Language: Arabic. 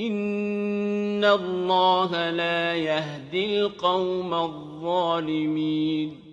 إِنَّ اللَّهَ لَا يَهْدِي الْقَوْمَ الظَّالِمِينَ